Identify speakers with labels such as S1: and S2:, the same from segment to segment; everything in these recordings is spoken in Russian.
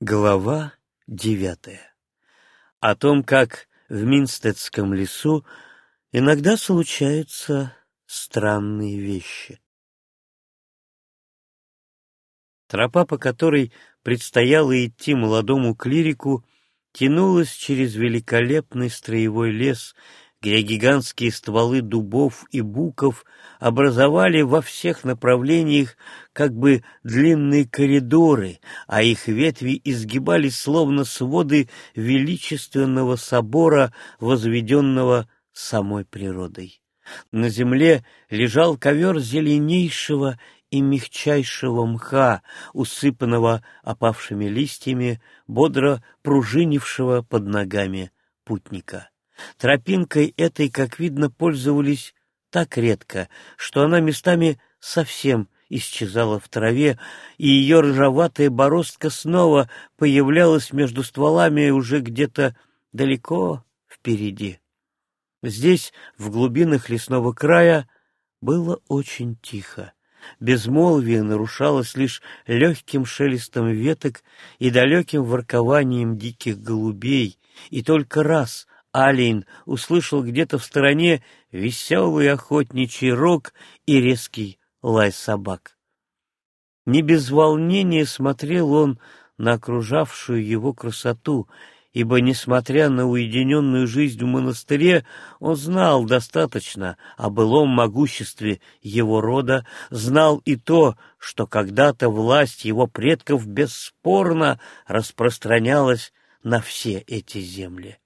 S1: Глава девятая. О том, как в Минстедском лесу иногда случаются странные вещи. Тропа, по которой предстояло идти молодому клирику, тянулась через великолепный строевой лес, где гигантские стволы дубов и буков образовали во всех направлениях как бы длинные коридоры, а их ветви изгибались словно своды величественного собора, возведенного самой природой. На земле лежал ковер зеленейшего и мягчайшего мха, усыпанного опавшими листьями, бодро пружинившего под ногами путника. Тропинкой этой, как видно, пользовались так редко, что она местами совсем исчезала в траве, и ее ржаватая бороздка снова появлялась между стволами уже где-то далеко впереди. Здесь, в глубинах лесного края, было очень тихо. Безмолвие нарушалось лишь легким шелестом веток и далеким воркованием диких голубей, и только раз Алейн услышал где-то в стороне веселый охотничий рог и резкий лай собак. Не без волнения смотрел он на окружавшую его красоту, ибо, несмотря на уединенную жизнь в монастыре, он знал достаточно о былом могуществе его рода, знал и то, что когда-то власть его предков бесспорно распространялась на все эти земли.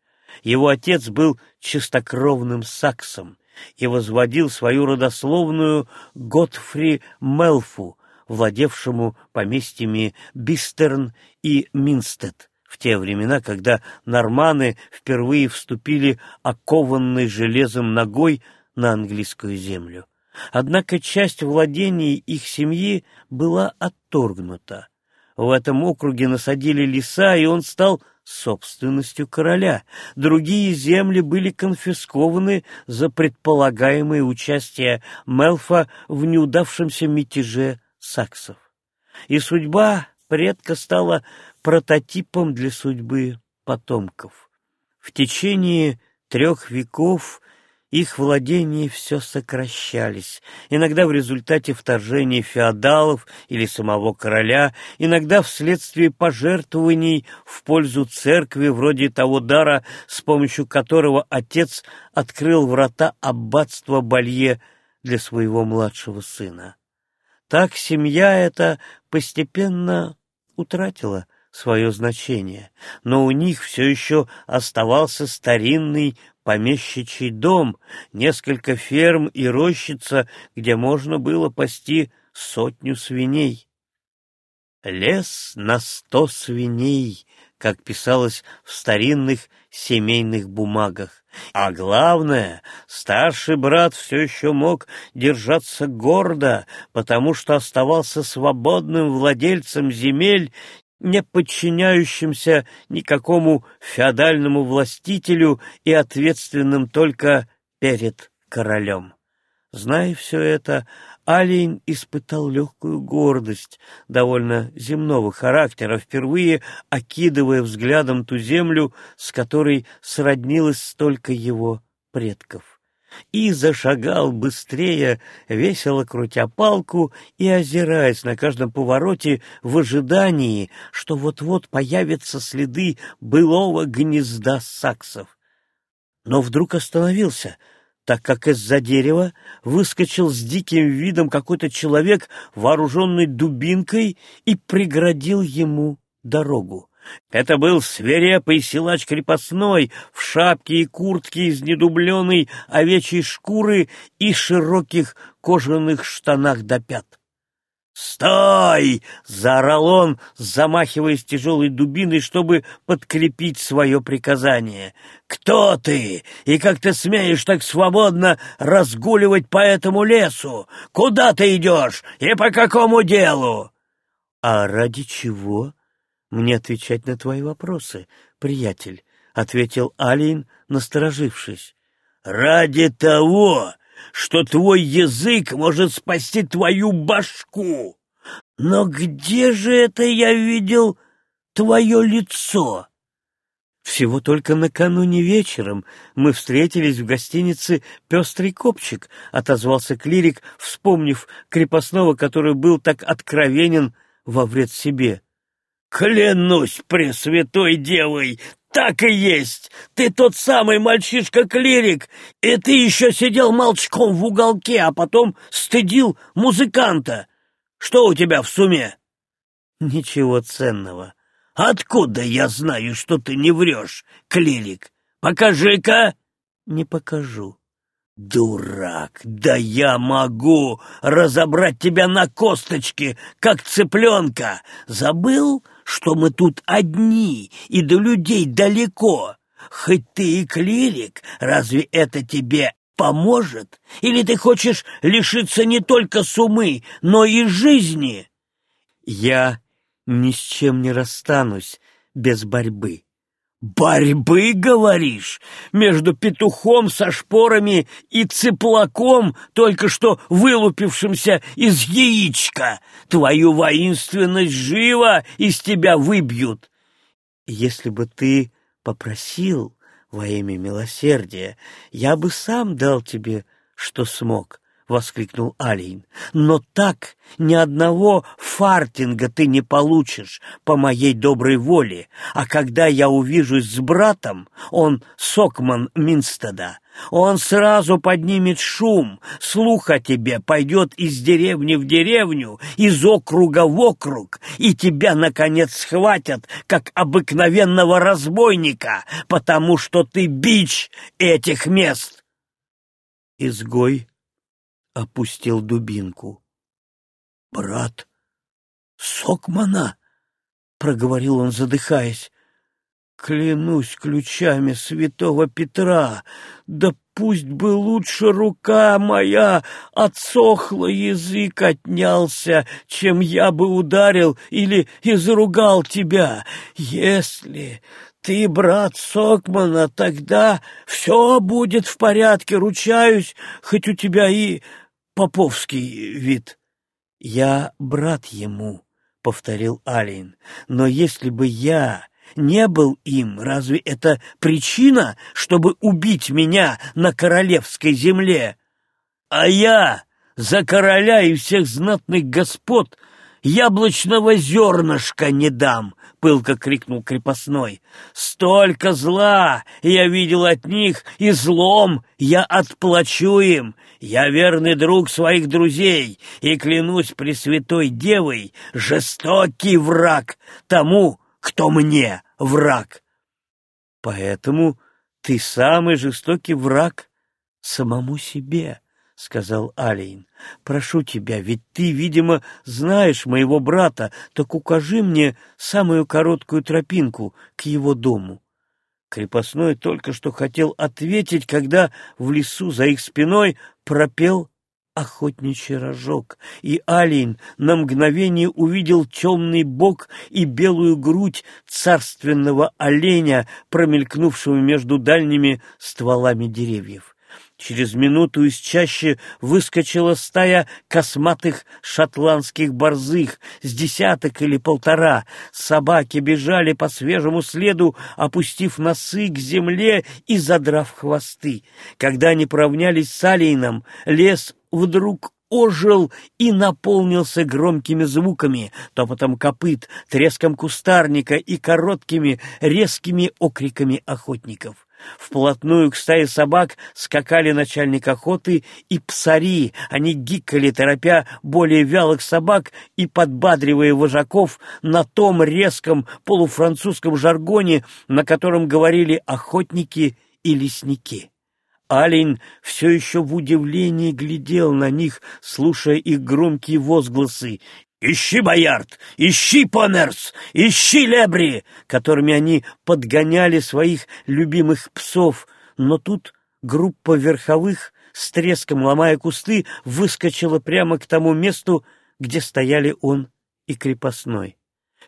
S1: Его отец был чистокровным саксом и возводил свою родословную Готфри Мелфу, владевшему поместьями Бистерн и Минстед в те времена, когда норманы впервые вступили окованной железом ногой на английскую землю. Однако часть владений их семьи была отторгнута. В этом округе насадили леса, и он стал собственностью короля. Другие земли были конфискованы за предполагаемое участие Мелфа в неудавшемся мятеже саксов. И судьба предка стала прототипом для судьбы потомков. В течение трех веков их владения все сокращались, иногда в результате вторжения феодалов или самого короля, иногда вследствие пожертвований в пользу церкви, вроде того дара, с помощью которого отец открыл врата аббатства Балье для своего младшего сына. Так семья эта постепенно утратила свое значение, но у них все еще оставался старинный помещичий дом, несколько ферм и рощица, где можно было пасти сотню свиней. Лес на сто свиней, как писалось в старинных семейных бумагах. А главное, старший брат все еще мог держаться гордо, потому что оставался свободным владельцем земель, не подчиняющимся никакому феодальному властителю и ответственным только перед королем. Зная все это, Алейн испытал легкую гордость, довольно земного характера, впервые окидывая взглядом ту землю, с которой сроднилось столько его предков и зашагал быстрее, весело крутя палку и озираясь на каждом повороте в ожидании, что вот-вот появятся следы былого гнезда саксов. Но вдруг остановился, так как из-за дерева выскочил с диким видом какой-то человек, вооруженный дубинкой, и преградил ему дорогу. Это был свирепый силач крепостной в шапке и куртке из недубленной овечьей шкуры и широких кожаных штанах до пят. «Стой!» — заорал он, замахиваясь тяжелой дубиной, чтобы подкрепить свое приказание. «Кто ты? И как ты смеешь так свободно разгуливать по этому лесу? Куда ты идешь? И по какому делу?» «А ради чего?» Мне отвечать на твои вопросы, приятель, — ответил Алин, насторожившись. — Ради того, что твой язык может спасти твою башку. Но где же это я видел
S2: твое лицо?»
S1: Всего только накануне вечером мы встретились в гостинице «Пестрый копчик», — отозвался клирик, вспомнив крепостного, который был так откровенен во вред себе.
S2: «Клянусь Пресвятой Девой, так и есть! Ты тот самый мальчишка-клирик, и ты еще сидел молчком в уголке, а потом стыдил музыканта. Что у тебя в суме?»
S1: «Ничего ценного».
S2: «Откуда я знаю, что ты не врешь, клирик? Покажи-ка!»
S1: «Не покажу».
S2: «Дурак! Да я могу разобрать тебя на косточки, как цыпленка! Забыл, что мы тут одни и до людей далеко? Хоть ты и клирик, разве это тебе поможет? Или ты хочешь лишиться не только сумы, но и жизни?»
S1: «Я ни с чем не расстанусь без борьбы».
S2: «Борьбы, говоришь, между петухом со шпорами и цыплаком, только что вылупившимся из яичка? Твою воинственность живо из тебя выбьют!»
S1: «Если бы ты попросил во имя милосердия, я бы сам дал тебе, что смог воскликнул Алиин. «Но так ни одного фартинга ты не получишь по моей доброй воле, а когда я увижусь с братом, он Сокман Минстеда, он сразу поднимет шум, слух о тебе пойдет из деревни в деревню, из округа в округ, и тебя, наконец, схватят, как обыкновенного разбойника, потому что ты бич этих мест». Изгой опустил дубинку.
S2: — Брат Сокмана, — проговорил он, задыхаясь, — клянусь ключами святого Петра, да пусть бы лучше рука моя отсохла, язык отнялся, чем я бы ударил или изругал тебя, если ты брат Сокмана, тогда все будет в порядке, ручаюсь, хоть у тебя и поповский вид.
S1: — Я брат ему, — повторил Алин, — но если бы я не был им, разве это причина, чтобы убить меня на королевской земле?
S2: А я за короля и всех знатных господ яблочного зернышка не дам, — пылко крикнул крепостной. «Столько зла я видел от них, и злом я отплачу им. Я верный друг своих друзей, и клянусь Пресвятой Девой, жестокий враг тому, кто мне враг».
S1: «Поэтому ты самый жестокий враг самому себе», — сказал Алейн. «Прошу тебя, ведь ты, видимо, знаешь моего брата, так укажи мне самую короткую тропинку к его дому». Крепостной только что хотел ответить, когда в лесу за их спиной пропел охотничий рожок, и Алин на мгновение увидел темный бок и белую грудь царственного оленя, промелькнувшего между дальними стволами деревьев. Через минуту из чаще выскочила стая косматых шотландских борзых с десяток или полтора. Собаки бежали по свежему следу, опустив носы к земле и задрав хвосты. Когда они поравнялись с Алиином, лес вдруг ожил и наполнился громкими звуками, топотом копыт, треском кустарника и короткими резкими окриками охотников. Вплотную к стае собак скакали начальник охоты и псари. Они гикали, торопя более вялых собак и подбадривая вожаков на том резком полуфранцузском жаргоне, на котором говорили охотники и лесники. Алень все еще в удивлении глядел на них, слушая их громкие возгласы, «Ищи, Боярд! Ищи, Понерс! Ищи, Лебри!» которыми они подгоняли своих любимых псов. Но тут группа верховых, с треском ломая кусты, выскочила прямо к тому месту, где стояли он и крепостной.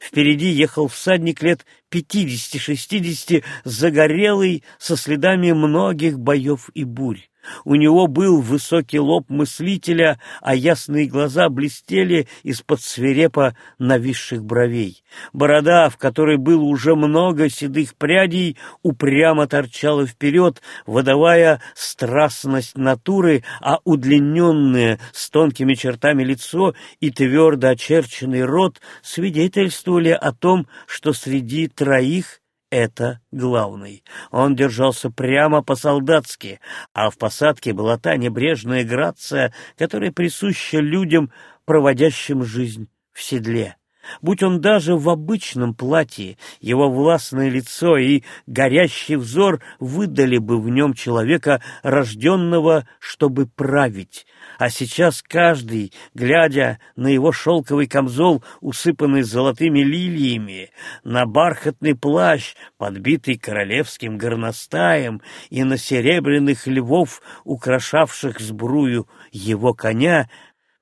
S1: Впереди ехал всадник лет пятидесяти-шестидесяти, загорелый, со следами многих боев и бурь. У него был высокий лоб мыслителя, а ясные глаза блестели из-под свирепо нависших бровей. Борода, в которой было уже много седых прядей, упрямо торчала вперед, выдавая страстность натуры, а удлиненное с тонкими чертами лицо и твердо очерченный рот свидетельствовали о том, что среди троих это главный. Он держался прямо по-солдатски, а в посадке была та небрежная грация, которая присуща людям, проводящим жизнь в седле. Будь он даже в обычном платье, его властное лицо и горящий взор выдали бы в нем человека, рожденного, чтобы править. А сейчас каждый, глядя на его шелковый камзол, усыпанный золотыми лилиями, на бархатный плащ, подбитый королевским горностаем, и на серебряных львов, украшавших сбрую его коня,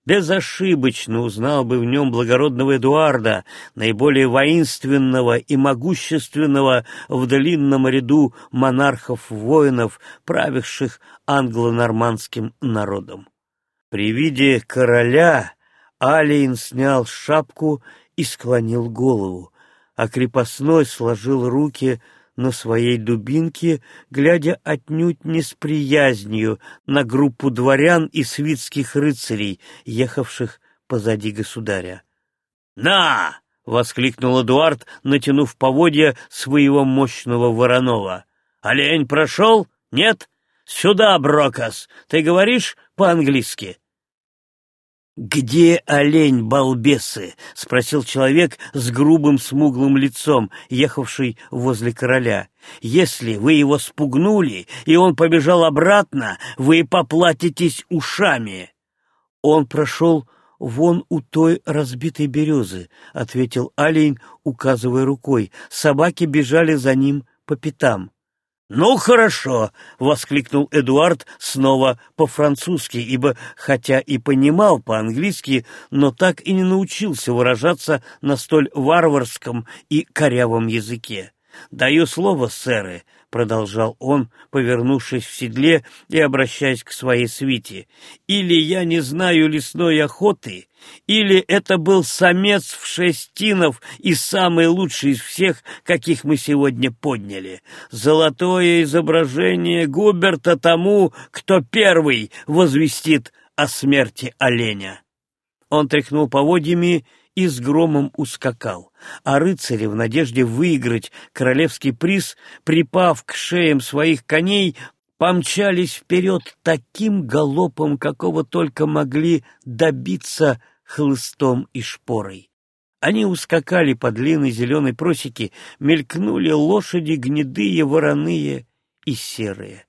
S1: безошибочно узнал бы в нем благородного Эдуарда, наиболее воинственного и могущественного в длинном ряду монархов-воинов, правивших англо-нормандским народом. При виде короля Алиин снял шапку и склонил голову, а крепостной сложил руки на своей дубинке, глядя отнюдь не с приязнью на группу дворян и свитских рыцарей, ехавших позади государя. «На!» — воскликнул Эдуард, натянув поводья своего мощного вороного. «Олень прошел? Нет? Сюда, Брокас! Ты говоришь по-английски?» «Где олень, балбесы?» — спросил человек с грубым смуглым лицом, ехавший возле короля. «Если вы его спугнули, и он побежал обратно, вы поплатитесь ушами». «Он прошел вон у той разбитой березы», — ответил олень, указывая рукой. Собаки бежали за ним по пятам. «Ну, хорошо!» — воскликнул Эдуард снова по-французски, ибо, хотя и понимал по-английски, но так и не научился выражаться на столь варварском и корявом языке. «Даю слово, сэры, продолжал он, повернувшись в седле и обращаясь к своей свите. «Или я не знаю лесной охоты, или это был самец в шестинов и самый лучший из всех, каких мы сегодня подняли. Золотое изображение Губерта тому, кто первый возвестит о смерти оленя». Он тряхнул поводьями и с громом ускакал, а рыцари в надежде выиграть королевский приз, припав к шеям своих коней, помчались вперед таким галопом, какого только могли добиться хлыстом и шпорой. Они ускакали по длинной зеленой просеке, мелькнули лошади гнедые, вороные и серые.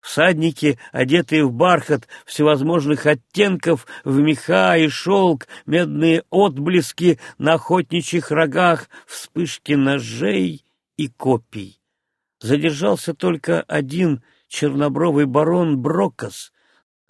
S1: Всадники, одетые в бархат всевозможных оттенков, в меха и шелк, медные отблески на охотничьих рогах, вспышки ножей и копий. Задержался только один чернобровый барон Брокос.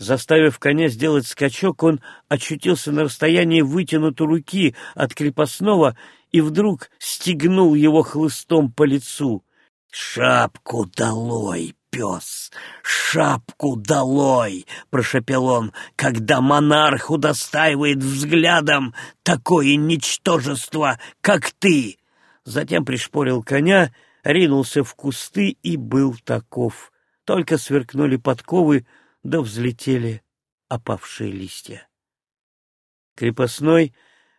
S1: Заставив коня сделать скачок, он очутился на расстоянии вытянутой руки от крепостного и вдруг стегнул его хлыстом по лицу. «Шапку долой, пес! Шапку долой!» — прошепел он, когда монарх удостаивает взглядом такое ничтожество, как ты. Затем пришпорил коня, ринулся в кусты и был таков. Только сверкнули подковы, да взлетели опавшие листья. Крепостной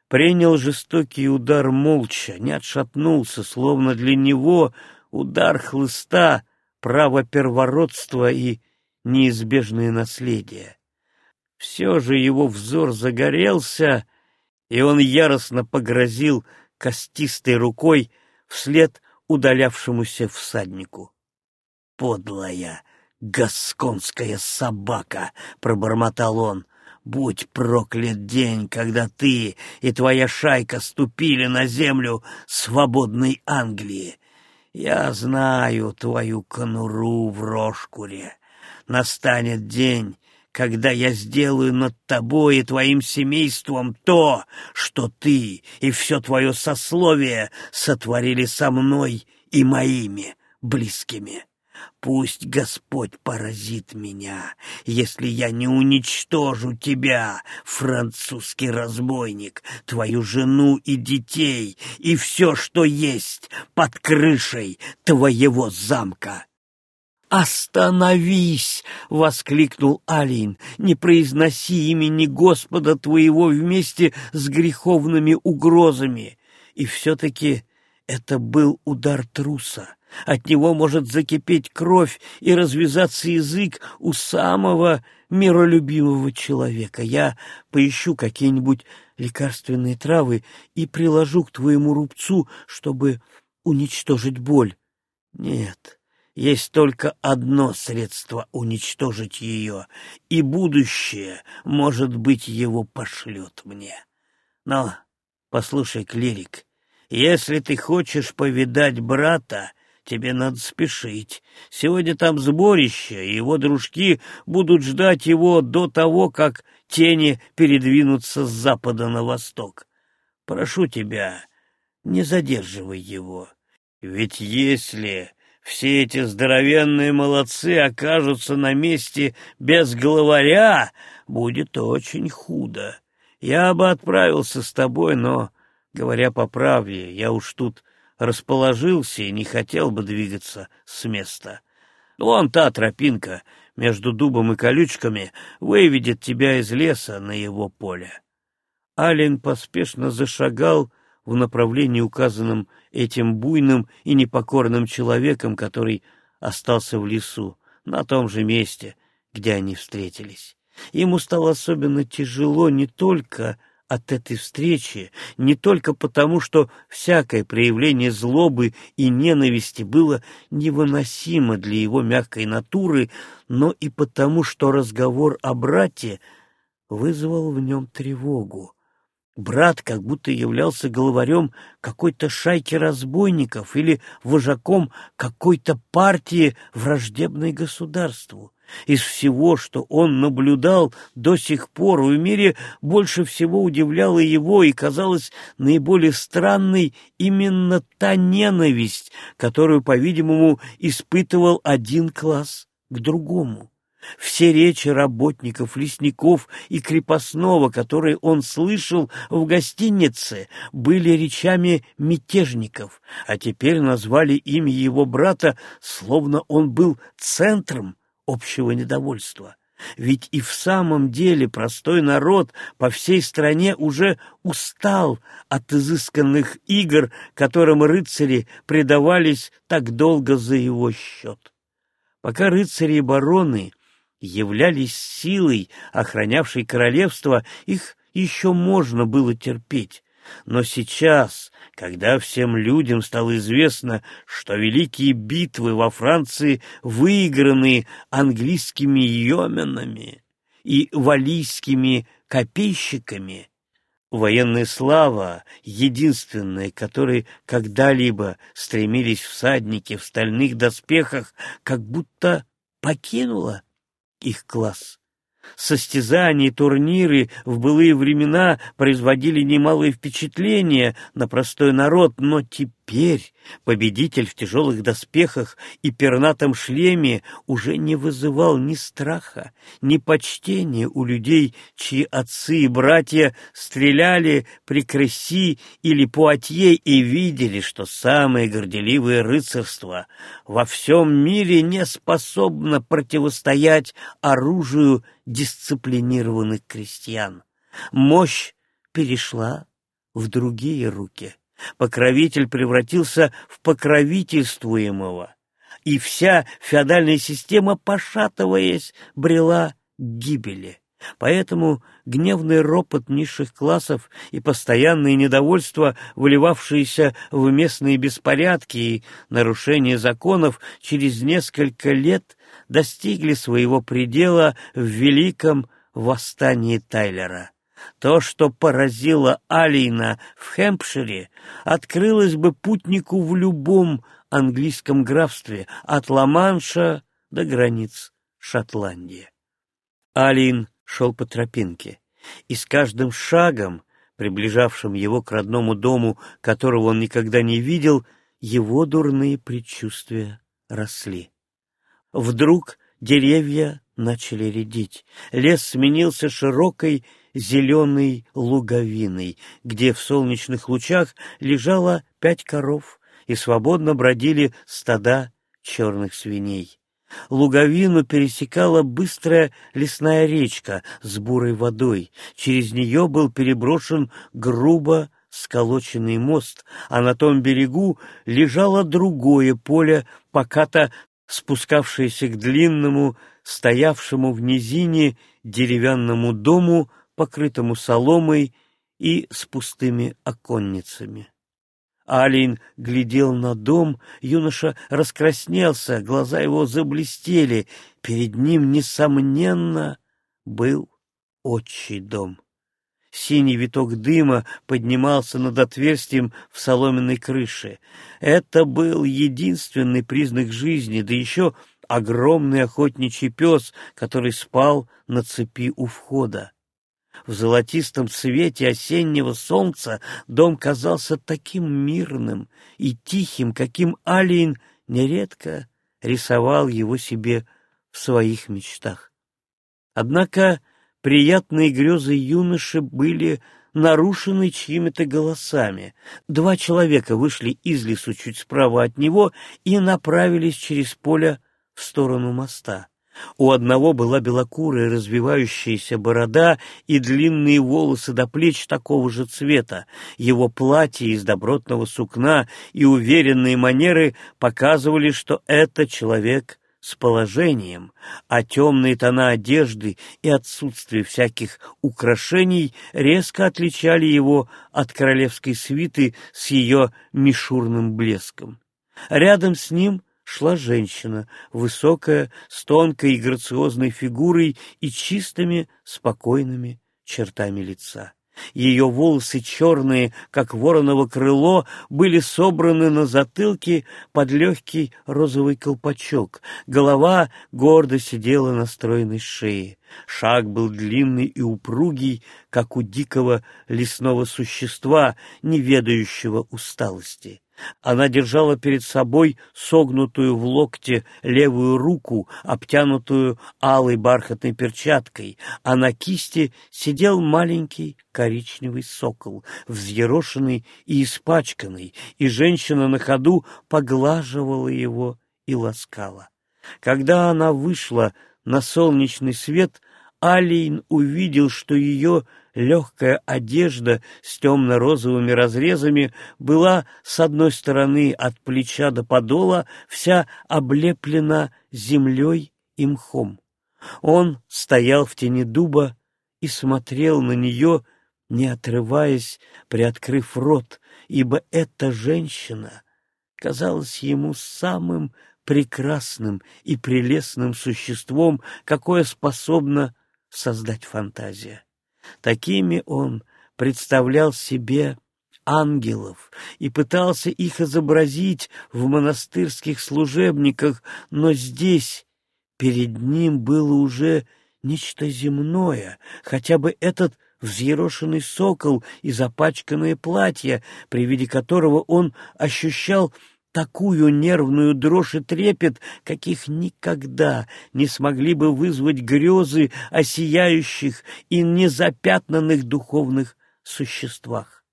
S1: принял жестокий удар молча, не отшатнулся, словно для него удар хлыста — право первородства и неизбежное наследие. Все же его взор загорелся, и он яростно погрозил костистой рукой вслед удалявшемуся всаднику. «Подлая гасконская собака!» — пробормотал он. «Будь проклят день, когда ты и твоя шайка ступили на землю свободной Англии! Я знаю твою конуру в Рошкуре. Настанет день,
S2: когда я сделаю над тобой и твоим семейством то, что ты и все твое сословие сотворили со мной и моими близкими. Пусть Господь поразит меня, если я не уничтожу тебя, французский разбойник, твою жену и детей, и все, что есть под крышей твоего замка. «Остановись!» — воскликнул Алин. «Не произноси имени Господа твоего вместе с греховными угрозами!» И все-таки это был удар труса. От него может закипеть кровь и развязаться язык у самого миролюбивого человека. Я поищу какие-нибудь лекарственные травы и приложу к твоему рубцу, чтобы уничтожить боль. Нет, есть только одно средство уничтожить ее, и будущее, может быть, его пошлет мне. Но, послушай, клирик, если ты хочешь повидать брата, тебе надо спешить. Сегодня там сборище, и его дружки будут ждать его до того, как тени передвинутся с запада на восток. Прошу тебя, не задерживай его. Ведь если все эти здоровенные молодцы окажутся на месте без главаря, будет очень худо. Я бы отправился с тобой, но, говоря по правде, я уж тут расположился и не хотел бы двигаться с места. Вон та тропинка между дубом и колючками выведет тебя из леса на его поле. Ален поспешно зашагал в направлении, указанном этим буйным и непокорным человеком, который остался в лесу, на том же месте, где они встретились. Ему стало особенно тяжело не только от этой встречи не только потому, что всякое проявление злобы и ненависти было невыносимо для его мягкой натуры, но и потому, что разговор о брате вызвал в нем тревогу. Брат как будто являлся главарем какой-то шайки разбойников или вожаком какой-то партии, враждебной государству. Из всего, что он наблюдал до сих пор в мире, больше всего удивляло его и казалось наиболее странной именно та ненависть, которую, по-видимому, испытывал один класс к другому. Все речи работников, лесников и крепостного, которые он слышал в гостинице, были речами мятежников, а теперь назвали имя его брата, словно он был центром общего недовольства. Ведь и в самом деле простой народ по всей стране уже устал от изысканных игр, которым рыцари предавались так долго за его счет. Пока рыцари и бароны являлись силой, охранявшей королевство, их еще можно было терпеть. Но сейчас, когда всем людям стало известно, что великие битвы во Франции выиграны английскими йоменами и валийскими копейщиками, военная слава, единственная, которой когда-либо стремились всадники в стальных доспехах, как будто покинула их класс. Состязания и турниры в былые времена производили немалое впечатление на простой народ, но теперь победитель в тяжелых доспехах и пернатом шлеме уже не вызывал ни страха, ни почтения у людей, чьи отцы и братья стреляли при Кресси или Пуатье и видели, что самое горделивое рыцарство во всем мире не способно противостоять оружию дисциплинированных крестьян. Мощь перешла в другие руки. Покровитель превратился в покровительствуемого, и вся феодальная система, пошатываясь, брела к гибели. Поэтому гневный ропот низших классов и постоянное недовольство, выливавшиеся в местные беспорядки и нарушение законов, через несколько лет достигли своего предела в великом восстании Тайлера. То, что поразило Алина в Хэмпшире, открылось бы путнику в любом английском графстве, от Ла-Манша до границ Шотландии.
S1: Алин шел по тропинке, и с каждым шагом, приближавшим его к родному дому, которого он никогда не видел, его дурные предчувствия росли. Вдруг деревья начали редеть. Лес сменился широкой зеленой луговиной, где в солнечных лучах лежало пять коров и свободно бродили стада черных свиней. Луговину пересекала быстрая лесная речка с бурой водой. Через нее был переброшен грубо сколоченный мост, а на том берегу лежало другое поле, покато спускавшееся к длинному, стоявшему в низине деревянному дому, покрытому соломой и с пустыми оконницами. Алин глядел на дом, юноша раскраснелся, глаза его заблестели. Перед ним, несомненно, был отчий дом. Синий виток дыма поднимался над отверстием в соломенной крыше. Это был единственный признак жизни, да еще огромный охотничий пес, который спал на цепи у входа. В золотистом свете осеннего солнца дом казался таким мирным и тихим, каким Алиин нередко рисовал его себе в своих мечтах. Однако приятные грезы юноши были нарушены чьими-то голосами. Два человека вышли из лесу чуть справа от него и направились через поле в сторону моста. У одного была белокурая развивающаяся борода и длинные волосы до плеч такого же цвета. Его платье из добротного сукна и уверенные манеры показывали, что это человек с положением, а темные тона одежды и отсутствие всяких украшений резко отличали его от королевской свиты с ее мишурным блеском. Рядом с ним шла женщина, высокая, с тонкой и грациозной фигурой и чистыми, спокойными чертами лица. Ее волосы черные, как вороново крыло, были собраны на затылке под легкий розовый колпачок. Голова гордо сидела на стройной шее. Шаг был длинный и упругий, как у дикого лесного существа, не ведающего усталости. Она держала перед собой согнутую в локте левую руку, обтянутую алой бархатной перчаткой, а на кисти сидел маленький коричневый сокол, взъерошенный и испачканный, и женщина на ходу поглаживала его и ласкала. Когда она вышла на солнечный свет, Алейн увидел, что ее легкая одежда с темно-розовыми разрезами была с одной стороны от плеча до подола вся облеплена землей и мхом. Он стоял в тени дуба и смотрел на нее, не отрываясь, приоткрыв рот, ибо эта женщина казалась ему самым прекрасным и прелестным существом, какое способна создать фантазия. Такими он представлял себе ангелов и пытался их изобразить в монастырских служебниках, но здесь перед ним было уже нечто земное, хотя бы этот взъерошенный сокол и запачканное платье, при виде которого он ощущал такую нервную дрожь и трепет, каких никогда не смогли бы вызвать грезы о сияющих и незапятнанных духовных существах.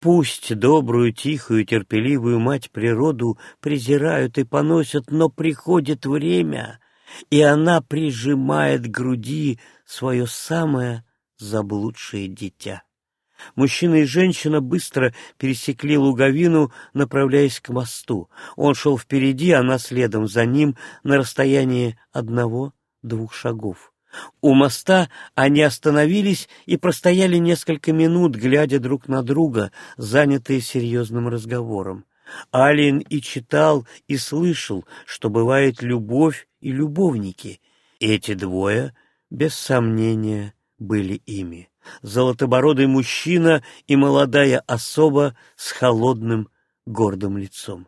S1: Пусть добрую, тихую, терпеливую мать природу презирают и поносят, но приходит время, и она прижимает к груди свое самое заблудшее дитя. Мужчина и женщина быстро пересекли луговину, направляясь к мосту. Он шел впереди, она следом за ним на расстоянии одного-двух шагов. У моста они остановились и простояли несколько минут, глядя друг на друга, занятые серьезным разговором. Алин и читал, и слышал, что бывает любовь и любовники. Эти двое, без сомнения, были ими золотобородый мужчина и молодая особа с холодным гордым лицом.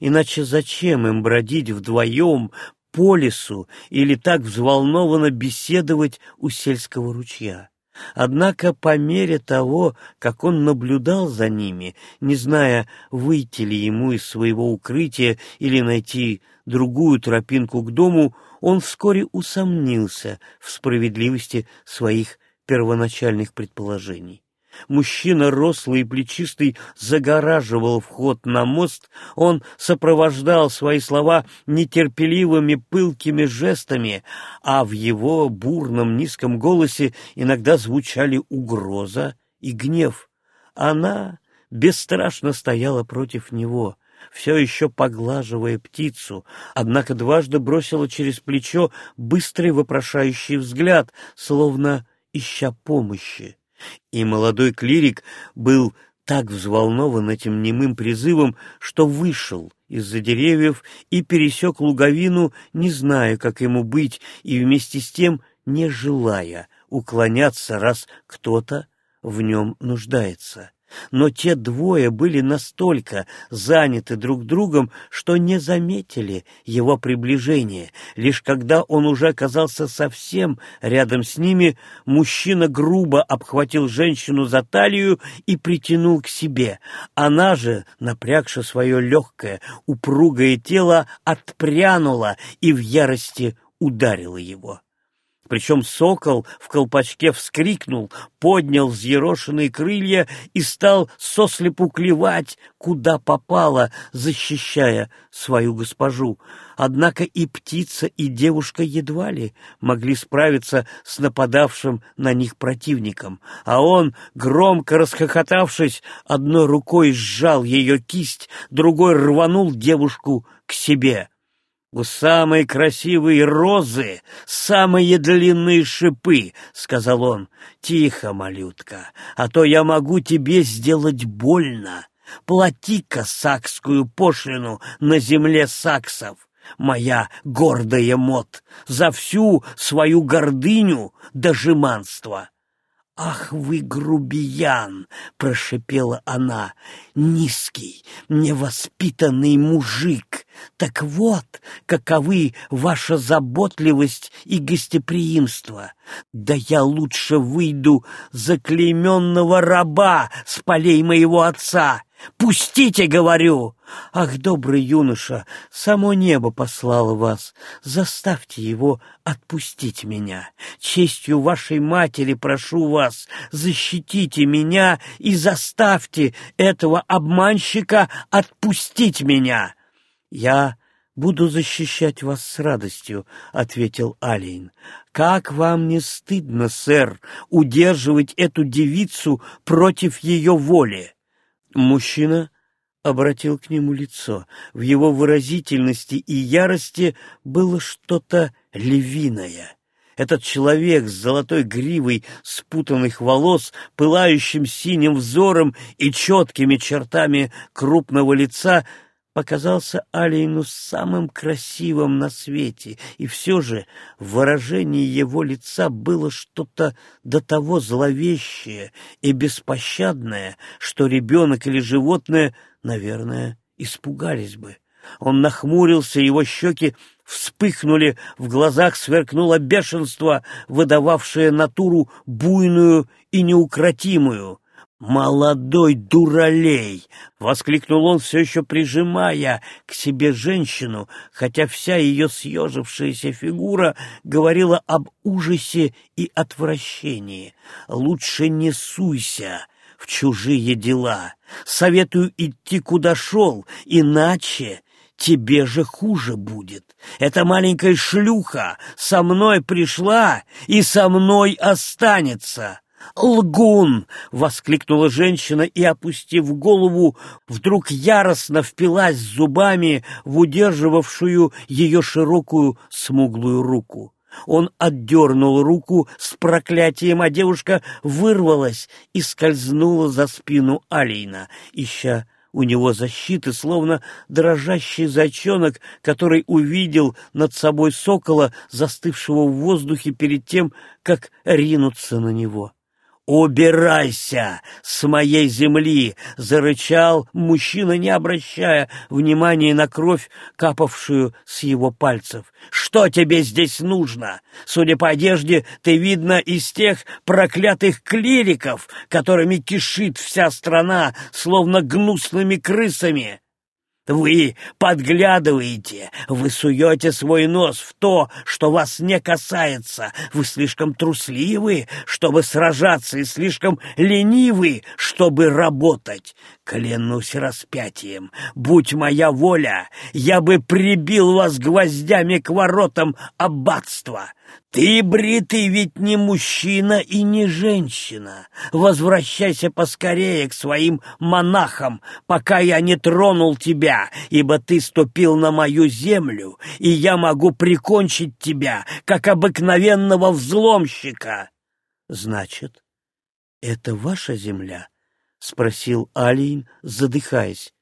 S1: Иначе зачем им бродить вдвоем по лесу или так взволнованно беседовать у сельского ручья. Однако по мере того, как он наблюдал за ними, не зная, выйти ли ему из своего укрытия или найти другую тропинку к дому, он вскоре усомнился в справедливости своих первоначальных предположений. Мужчина, рослый и плечистый, загораживал вход на мост, он сопровождал свои слова нетерпеливыми пылкими жестами, а в его бурном низком голосе иногда звучали угроза и гнев. Она бесстрашно стояла против него, все еще поглаживая птицу, однако дважды бросила через плечо быстрый вопрошающий взгляд, словно ища помощи. И молодой клирик был так взволнован этим немым призывом, что вышел из-за деревьев и пересек луговину, не зная, как ему быть, и вместе с тем не желая уклоняться, раз кто-то в нем нуждается но те двое были настолько заняты друг другом, что не заметили его приближения. Лишь когда он уже оказался совсем рядом с ними, мужчина грубо обхватил женщину за талию и притянул к себе. Она же, напрягши свое легкое, упругое тело, отпрянула и в ярости ударила его. Причем сокол в колпачке вскрикнул, поднял взъерошенные крылья и стал сослепу клевать, куда попало, защищая свою госпожу. Однако и птица, и девушка едва ли могли справиться с нападавшим на них противником, а он, громко расхохотавшись, одной рукой сжал ее кисть, другой рванул девушку к себе. У самой красивой розы самые длинные шипы, — сказал он. Тихо, малютка, а то я могу тебе сделать больно. Плати-ка сакскую пошлину на земле саксов, моя гордая мот, за всю свою гордыню до жеманства. «Ах вы, грубиян!» — прошипела она. «Низкий, невоспитанный мужик! Так вот, каковы ваша заботливость и гостеприимство! Да я лучше выйду за клейменного раба с полей моего отца, Пустите, говорю! Ах, добрый юноша, само небо послало вас. Заставьте его отпустить меня. Честью вашей матери прошу вас, защитите меня и заставьте этого обманщика отпустить меня. Я буду защищать вас с радостью, — ответил Алейн. Как вам не стыдно, сэр, удерживать эту девицу против ее воли? Мужчина обратил к нему лицо. В его выразительности и ярости было что-то львиное. Этот человек с золотой гривой спутанных волос, пылающим синим взором и четкими чертами крупного лица показался Алейну самым красивым на свете, и все же в выражении его лица было что-то до того зловещее и беспощадное, что ребенок или животное, наверное, испугались бы. Он нахмурился, его щеки вспыхнули, в глазах сверкнуло бешенство, выдававшее натуру буйную и неукротимую — «Молодой дуралей!» — воскликнул он, все еще прижимая к себе женщину, хотя вся ее съежившаяся фигура говорила об ужасе и отвращении. «Лучше не суйся!» В чужие дела. Советую идти куда шел, иначе тебе же хуже будет. Эта маленькая шлюха со мной пришла и со мной останется. «Лгун!» — воскликнула женщина и, опустив голову, вдруг яростно впилась зубами в удерживавшую ее широкую смуглую руку. Он отдернул руку с проклятием, а девушка вырвалась и скользнула за спину Алейна, ища у него защиты, словно дрожащий зайчонок, который увидел над собой сокола, застывшего в воздухе перед тем, как ринуться на него.
S2: «Убирайся с моей земли!» — зарычал мужчина, не обращая внимания на кровь, капавшую с его пальцев. «Что тебе здесь нужно? Судя по одежде, ты, видно, из тех проклятых клириков, которыми кишит вся страна, словно гнусными крысами!» Вы подглядываете, вы суете свой нос в то, что вас не касается. Вы слишком трусливы, чтобы сражаться, и слишком ленивы, чтобы работать. Клянусь распятием, будь моя воля, я бы прибил вас гвоздями к воротам аббатства. «Ты, бритый, ведь не мужчина и не женщина. Возвращайся поскорее к своим монахам, пока я не тронул тебя, ибо ты ступил на мою землю, и я могу прикончить тебя, как обыкновенного взломщика».
S1: «Значит, это ваша земля?» — спросил Алиин, задыхаясь.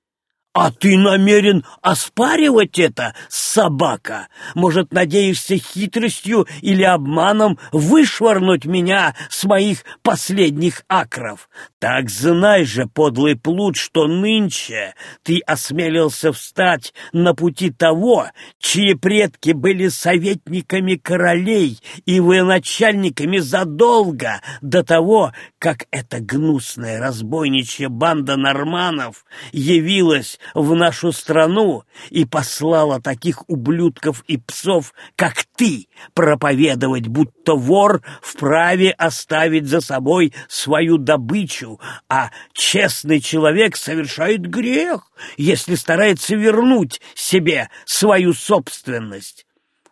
S2: «А ты намерен оспаривать это, собака? Может, надеешься хитростью или обманом вышвырнуть меня с моих последних акров? Так знай же, подлый плут, что нынче ты осмелился встать на пути того, чьи предки были советниками королей и военачальниками задолго до того, как эта гнусная разбойничья банда норманов явилась в нашу страну и послала таких ублюдков и псов, как ты, проповедовать, будто вор вправе оставить за собой свою добычу, а честный человек совершает грех, если старается вернуть себе свою собственность.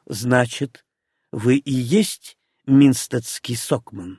S1: Значит, вы и есть Минстедский Сокман?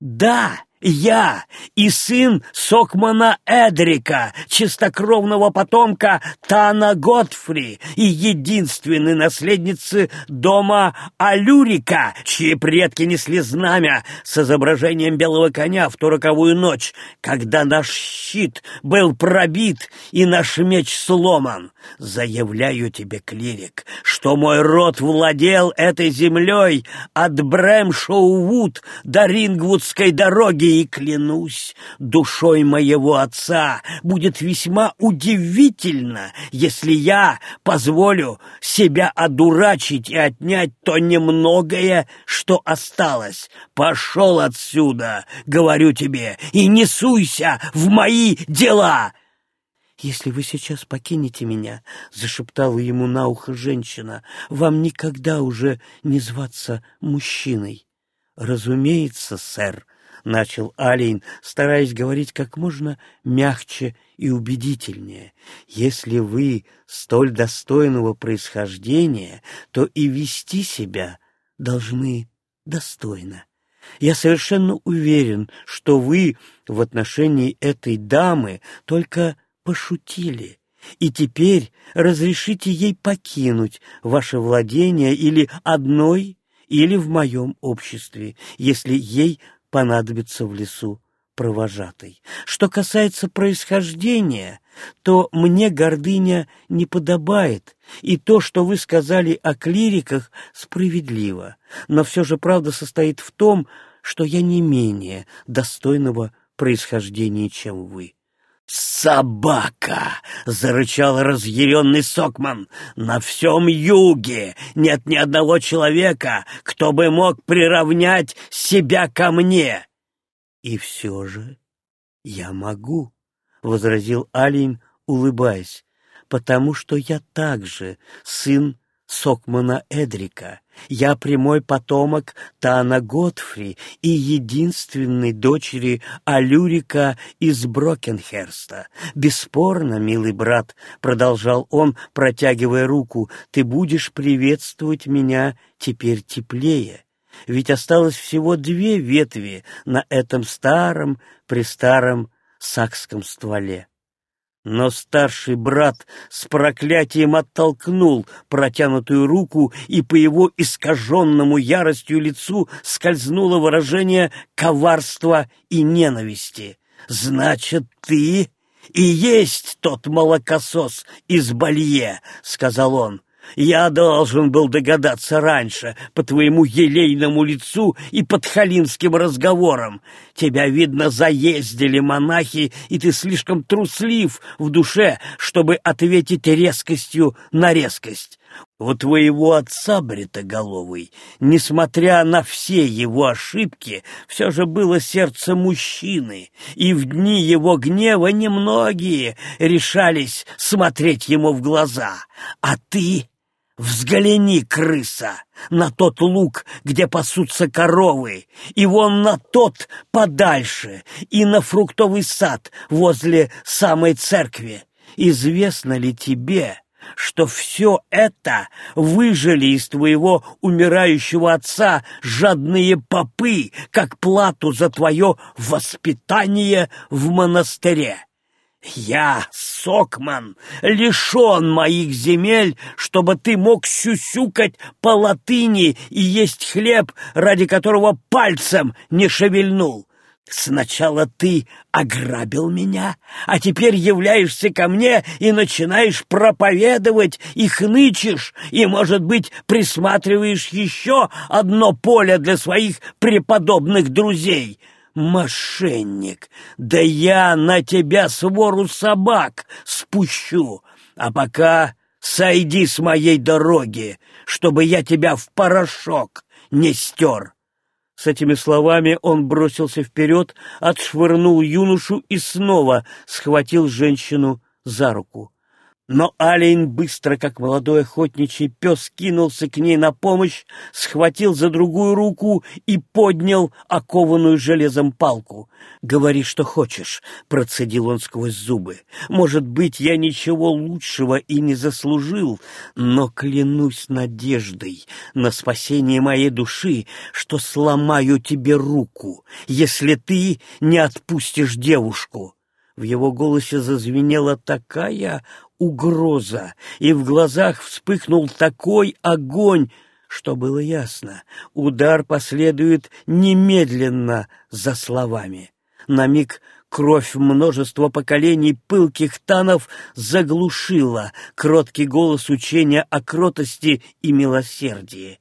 S2: Да, я и сын Сокмана Эдрика, чистокровного потомка Тана Готфри и единственной наследницы дома Алюрика, чьи предки несли знамя с изображением белого коня в ту роковую ночь, когда наш щит был пробит и наш меч сломан. Заявляю тебе, клирик, что мой род владел этой землей от Брэмшоу-Вуд до Рингвудской дороги и клянусь душой моего отца, будет весьма удивительно, если я позволю себя одурачить и отнять то немногое, что осталось. Пошел отсюда, говорю тебе, и не суйся в мои дела!»
S1: «Если вы сейчас покинете меня», — зашептала ему на ухо женщина, — «вам никогда уже не зваться мужчиной». «Разумеется, сэр», — начал Алейн, стараясь говорить как можно мягче и убедительнее. «Если вы столь достойного происхождения, то и вести себя должны достойно. Я совершенно уверен, что вы в отношении этой дамы только пошутили». И теперь разрешите ей покинуть ваше владение или одной, или в моем обществе, если ей понадобится в лесу провожатый. Что касается происхождения, то мне гордыня не подобает, и то, что вы сказали о клириках, справедливо. Но все же правда состоит в том, что я не менее достойного происхождения, чем вы.
S2: «Собака!» — зарычал разъяренный Сокман. «На всем юге нет ни одного человека, кто бы мог приравнять себя ко мне!»
S1: «И все же я могу», — возразил Алин, улыбаясь, «потому что я также сын Сокмана Эдрика. Я прямой потомок Тана Готфри и единственной дочери Алюрика из Брокенхерста. Бесспорно, милый брат, — продолжал он, протягивая руку, — ты будешь приветствовать меня теперь теплее. Ведь осталось всего две ветви на этом старом-престаром сакском стволе. Но старший брат с проклятием оттолкнул протянутую руку, и по его искаженному яростью лицу скользнуло выражение коварства и ненависти. «Значит, ты и есть тот молокосос из Балье», — сказал он.
S2: Я должен был догадаться раньше по твоему елейному лицу и подхалимским разговорам. Тебя, видно, заездили монахи, и ты слишком труслив в душе, чтобы ответить резкостью на резкость. У твоего отца, бритоголовый, несмотря на все его ошибки, все же было сердце мужчины, и в дни его гнева немногие решались смотреть ему в глаза. А ты Взгляни, крыса, на тот луг, где пасутся коровы, и вон на тот подальше, и на фруктовый сад возле самой церкви. Известно ли тебе, что все это выжили из твоего умирающего отца жадные попы, как плату за твое воспитание в монастыре? Я, Сокман, лишен моих земель, чтобы ты мог сюсюкать по латыни и есть хлеб, ради которого пальцем не шевельнул. Сначала ты ограбил меня, а теперь являешься ко мне и начинаешь проповедовать, и хнычешь, и, может быть, присматриваешь еще одно поле для своих преподобных друзей — мошенник! Да я на тебя свору собак спущу! А пока сойди с моей дороги, чтобы я тебя в порошок не стер!» С этими словами он бросился вперед, отшвырнул юношу и снова схватил женщину за руку. Но Алейн быстро, как молодой охотничий пес, кинулся к ней на помощь, схватил за другую руку и поднял окованную железом палку. «Говори, что хочешь», — процедил он сквозь зубы. «Может быть, я ничего лучшего и не заслужил, но клянусь надеждой на спасение моей души, что сломаю тебе руку, если ты не отпустишь девушку». В его голосе зазвенела такая угроза, и в глазах вспыхнул такой огонь, что было ясно. Удар последует немедленно за словами. На миг кровь множества поколений пылких танов заглушила кроткий голос учения о кротости и милосердии.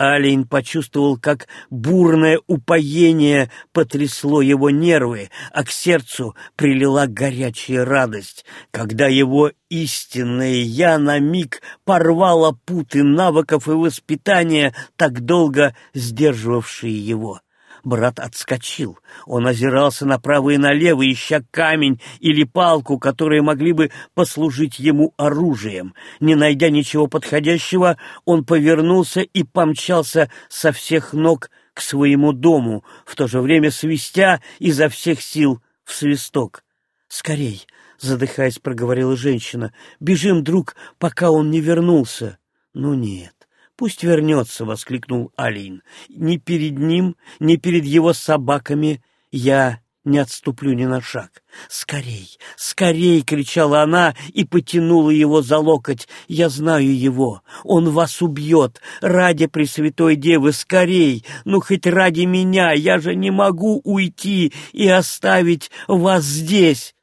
S2: Алейн почувствовал, как бурное упоение потрясло его нервы, а к сердцу прилила горячая радость, когда его истинное «я» на миг порвало путы навыков и воспитания, так долго сдерживавшие его. Брат отскочил. Он озирался направо и налево, ища камень или палку, которые могли бы послужить ему оружием. Не найдя ничего подходящего, он повернулся и помчался со всех ног к своему дому, в то же время свистя изо всех сил в свисток. «Скорей!» — задыхаясь, проговорила женщина. «Бежим, друг, пока он не вернулся». «Ну нет, «Пусть вернется!» — воскликнул Алин. «Ни перед ним, ни перед его собаками я не отступлю ни на шаг. «Скорей! Скорей!» — кричала она и потянула его за локоть. «Я знаю его! Он вас убьет! Ради Пресвятой Девы! Скорей! Ну, хоть ради меня! Я же не могу уйти и оставить вас здесь!»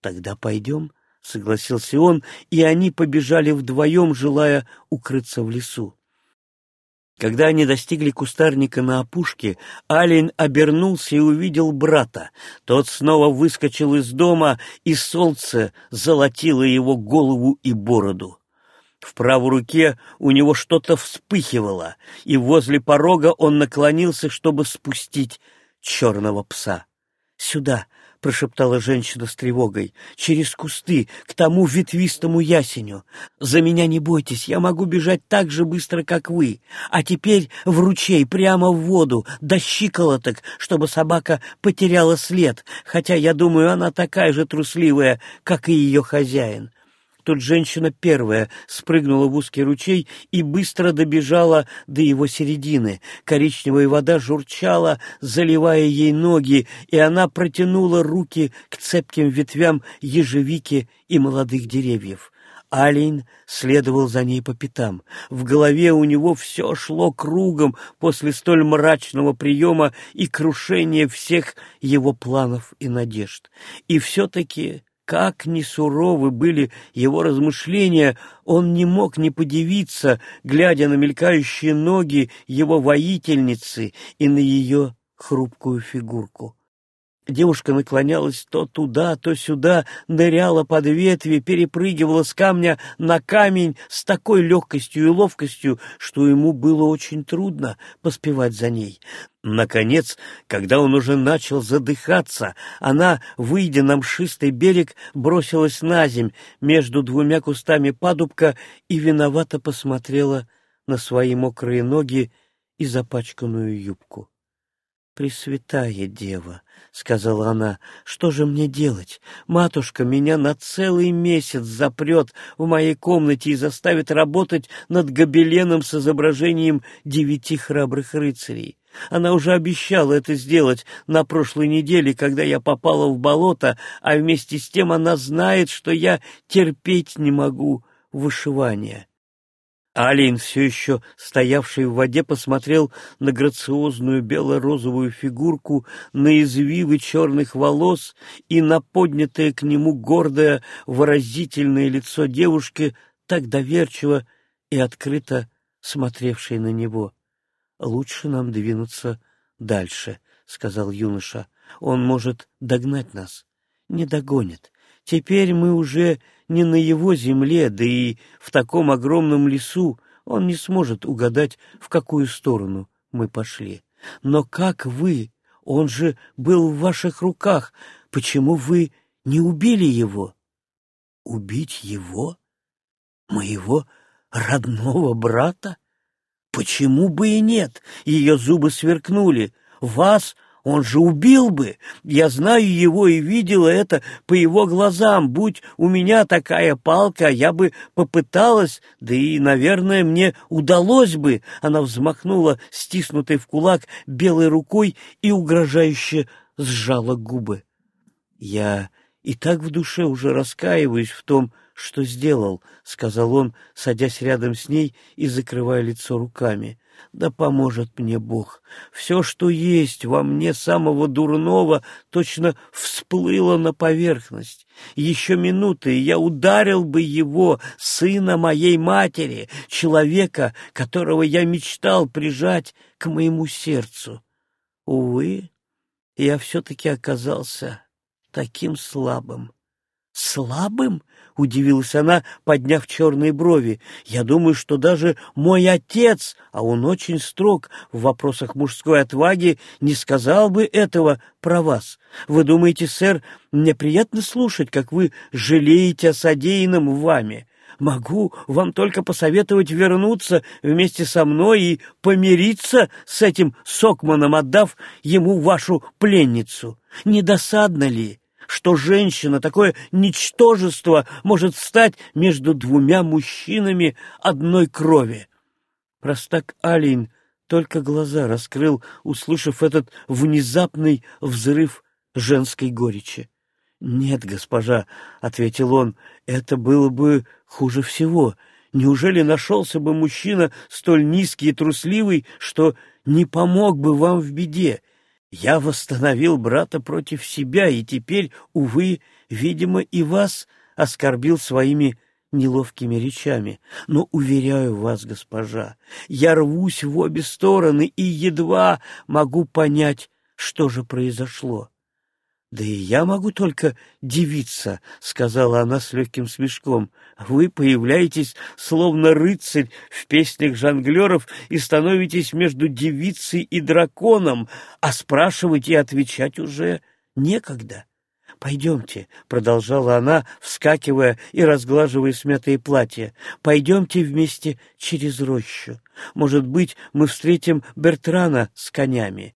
S2: «Тогда пойдем?» — согласился он, и они побежали вдвоем, желая укрыться в лесу. Когда они достигли кустарника на опушке, Алин обернулся и увидел брата. Тот снова выскочил из дома, и солнце золотило его голову и бороду. В правой руке у него что-то вспыхивало, и возле порога он наклонился, чтобы спустить черного пса. «Сюда!» Прошептала женщина с тревогой. «Через кусты, к тому ветвистому ясеню. За меня не бойтесь, я могу бежать так же быстро, как вы. А теперь в ручей, прямо в воду, до щиколоток, чтобы собака потеряла след, хотя, я думаю, она такая же трусливая, как и ее хозяин». Тут женщина первая спрыгнула в узкий ручей и быстро добежала до его середины. Коричневая вода журчала, заливая ей ноги, и она протянула руки к цепким ветвям ежевики и молодых деревьев. Алин следовал за ней по пятам. В голове у него все шло кругом после столь мрачного приема и крушения всех его планов и надежд. И все-таки
S1: Как ни суровы были его размышления, он не мог не подивиться, глядя на мелькающие ноги его воительницы и на ее хрупкую фигурку. Девушка наклонялась то туда, то сюда, ныряла под ветви, перепрыгивала с камня на камень с такой легкостью и ловкостью, что ему было очень трудно поспевать за ней. Наконец, когда он уже начал задыхаться, она, выйдя на мшистый берег, бросилась на земь между двумя кустами падубка и виновато посмотрела на свои мокрые ноги и запачканную юбку. «Пресвятая дева!» — сказала она, — «что же мне делать? Матушка меня на целый месяц запрет в моей комнате и заставит работать над гобеленом с изображением девяти храбрых рыцарей. Она уже обещала это сделать на прошлой неделе, когда я попала в болото, а вместе с тем она знает, что я терпеть не могу вышивания. Алин, все еще стоявший в воде, посмотрел на грациозную бело-розовую фигурку, на извивы черных волос и на поднятое к нему гордое, выразительное лицо девушки, так доверчиво и открыто смотревшей на него. «Лучше нам двинуться дальше», — сказал юноша. «Он может догнать нас». «Не догонит. Теперь мы уже не на его земле, да и в таком огромном лесу он не сможет угадать, в какую сторону мы пошли. Но как вы? Он же был в ваших руках. Почему вы не убили его? Убить его? Моего родного брата? Почему бы и нет? Ее зубы сверкнули. Вас он же убил бы. Я знаю его и видела это по его глазам. Будь у меня такая палка, я бы попыталась, да и, наверное, мне удалось бы. Она взмахнула стиснутой в кулак белой рукой и угрожающе сжала губы. Я и так в душе уже раскаиваюсь в том, что сделал, — сказал он, садясь рядом с ней и закрывая лицо руками. Да поможет мне Бог. Все, что есть во мне самого дурного, точно всплыло на поверхность. Еще минуты, и я ударил бы его, сына моей матери, человека, которого я мечтал прижать к моему сердцу. Увы, я все-таки оказался таким слабым. Слабым? — удивилась она, подняв черные брови. «Я думаю, что даже мой отец, а он очень строг в вопросах мужской отваги, не сказал бы этого про вас. Вы думаете, сэр, мне приятно слушать, как вы жалеете о содеянном вами?» Могу вам только посоветовать вернуться вместе со мной и помириться с этим Сокманом, отдав ему вашу пленницу. Не досадно ли? Что женщина, такое ничтожество, может стать между двумя мужчинами одной крови. Простак Алин только глаза раскрыл, услышав этот внезапный взрыв женской горечи. «Нет, госпожа», — ответил он, — «это было бы хуже всего. Неужели нашелся бы мужчина столь низкий и трусливый, что не помог бы вам в беде? Я восстановил брата против себя, и теперь, увы, видимо, и вас оскорбил своими неловкими речами. Но, уверяю вас, госпожа, я рвусь в обе стороны и едва могу понять, что же произошло. «Да и я могу только дивиться», — сказала она с легким смешком. «Вы появляетесь, словно рыцарь в песнях жонглеров, и становитесь между девицей и драконом, а спрашивать и отвечать уже некогда». «Пойдемте», — продолжала она, вскакивая и разглаживая смятые платья, — «пойдемте вместе через рощу. Может быть, мы встретим Бертрана с конями.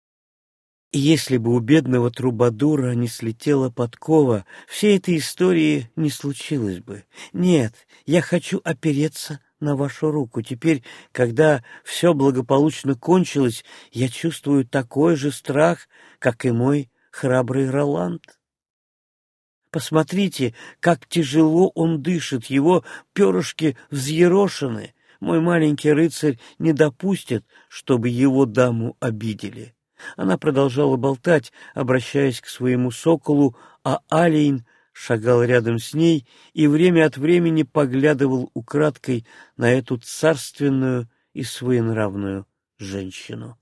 S1: Если бы у бедного трубадура не слетела подкова, всей этой истории не случилось бы. Нет, я хочу опереться на вашу руку. Теперь, когда все благополучно кончилось, я чувствую такой же страх, как и мой храбрый Роланд. Посмотрите, как тяжело он дышит, его перышки взъерошены. Мой маленький рыцарь не допустит, чтобы его даму обидели. Она продолжала болтать, обращаясь к своему соколу, а Алейн шагал рядом с ней и время от времени поглядывал украдкой на эту царственную и своенравную женщину.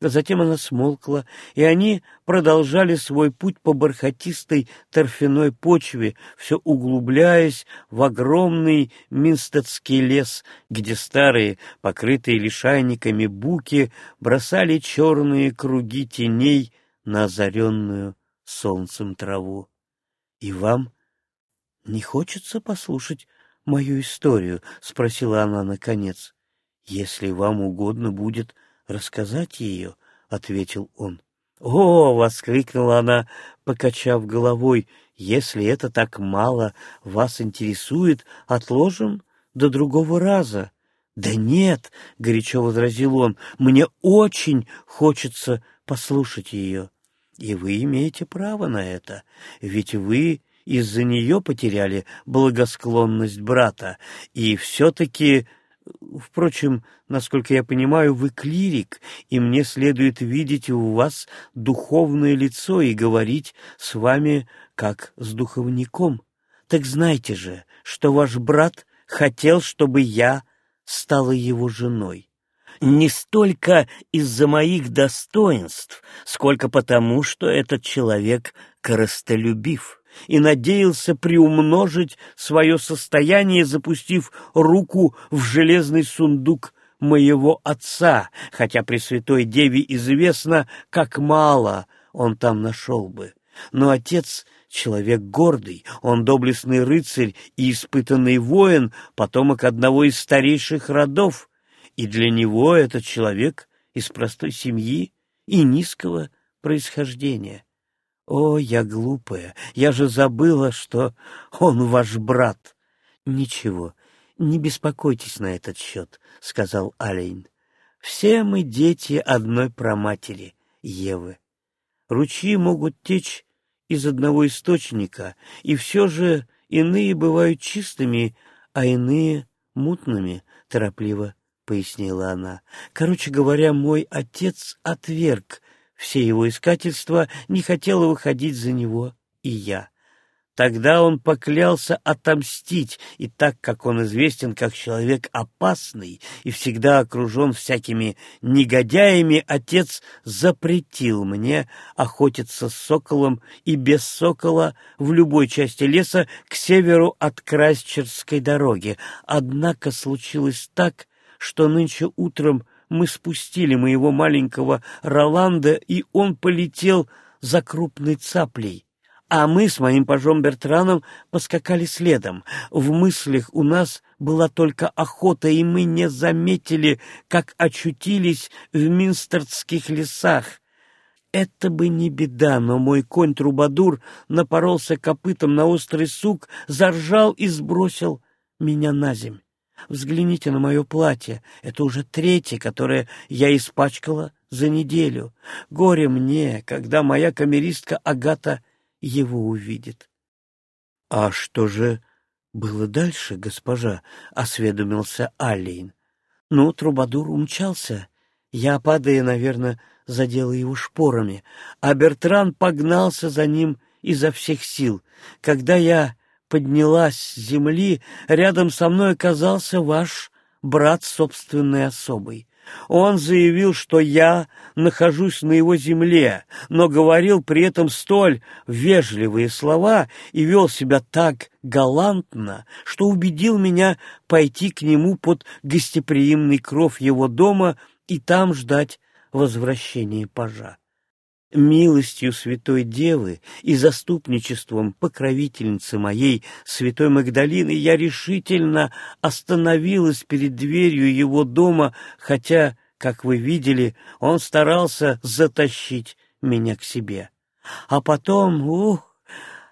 S1: Затем она смолкла, и они продолжали свой путь по бархатистой торфяной почве, все углубляясь в огромный Минстедский лес, где старые, покрытые лишайниками буки, бросали черные круги теней на озаренную солнцем траву. — И вам не хочется послушать мою историю? — спросила она наконец. — Если вам угодно будет рассказать ее, — ответил он. — О! — воскликнула она, покачав головой. — Если это так мало вас интересует, отложим до другого раза. — Да нет, — горячо возразил он, — мне очень хочется послушать ее. И вы имеете право на это, ведь вы из-за нее потеряли благосклонность брата, и все-таки Впрочем, насколько я понимаю, вы клирик, и мне следует видеть у вас духовное лицо и говорить с вами как с духовником. Так знайте же, что ваш брат хотел, чтобы я стала его женой. Не столько из-за моих достоинств, сколько потому, что этот человек коростолюбив и надеялся приумножить свое состояние, запустив руку в железный сундук моего отца, хотя Пресвятой Деве известно, как мало он там нашел бы. Но отец — человек гордый, он доблестный рыцарь и испытанный воин, потомок одного из старейших родов, и для него этот человек из простой семьи и низкого происхождения. О, я глупая, я же забыла, что он ваш брат. Ничего, не беспокойтесь на этот счет, — сказал Алейн. Все мы дети одной проматери, Евы. Ручьи могут течь из одного источника, и все же иные бывают чистыми, а иные — мутными, — торопливо пояснила она. Короче говоря, мой отец отверг все его искательства, не хотела выходить за него и я. Тогда он поклялся отомстить, и так как он известен как человек опасный и всегда окружен всякими негодяями, отец запретил мне охотиться с соколом и без сокола в любой части леса к северу от Крайсчерской дороги. Однако случилось так, что нынче утром мы спустили моего маленького Роланда, и он полетел за крупной цаплей. А мы с моим пажом Бертраном поскакали следом. В мыслях у нас была только охота, и мы не заметили, как очутились в Минстертских лесах. Это бы не беда, но мой конь Трубадур напоролся копытом на острый сук, заржал и сбросил меня на земь. Взгляните на мое платье. Это уже третье, которое я испачкала за неделю. Горе мне, когда моя камеристка Агата его увидит. — А что же было дальше, госпожа? — осведомился Аллейн. — Ну, Трубадур умчался. Я, падая, наверное, задела его шпорами, а Бертран погнался за ним изо всех сил. Когда я поднялась с земли, рядом со мной оказался ваш брат собственной особой. Он заявил, что я нахожусь на его земле, но говорил при этом столь вежливые слова и вел себя так галантно, что убедил меня пойти к нему под гостеприимный кров его дома и там ждать возвращения пажа милостью Святой Девы и заступничеством покровительницы моей, Святой Магдалины, я решительно остановилась перед дверью его дома, хотя, как вы видели, он старался затащить меня к себе. А потом, ух,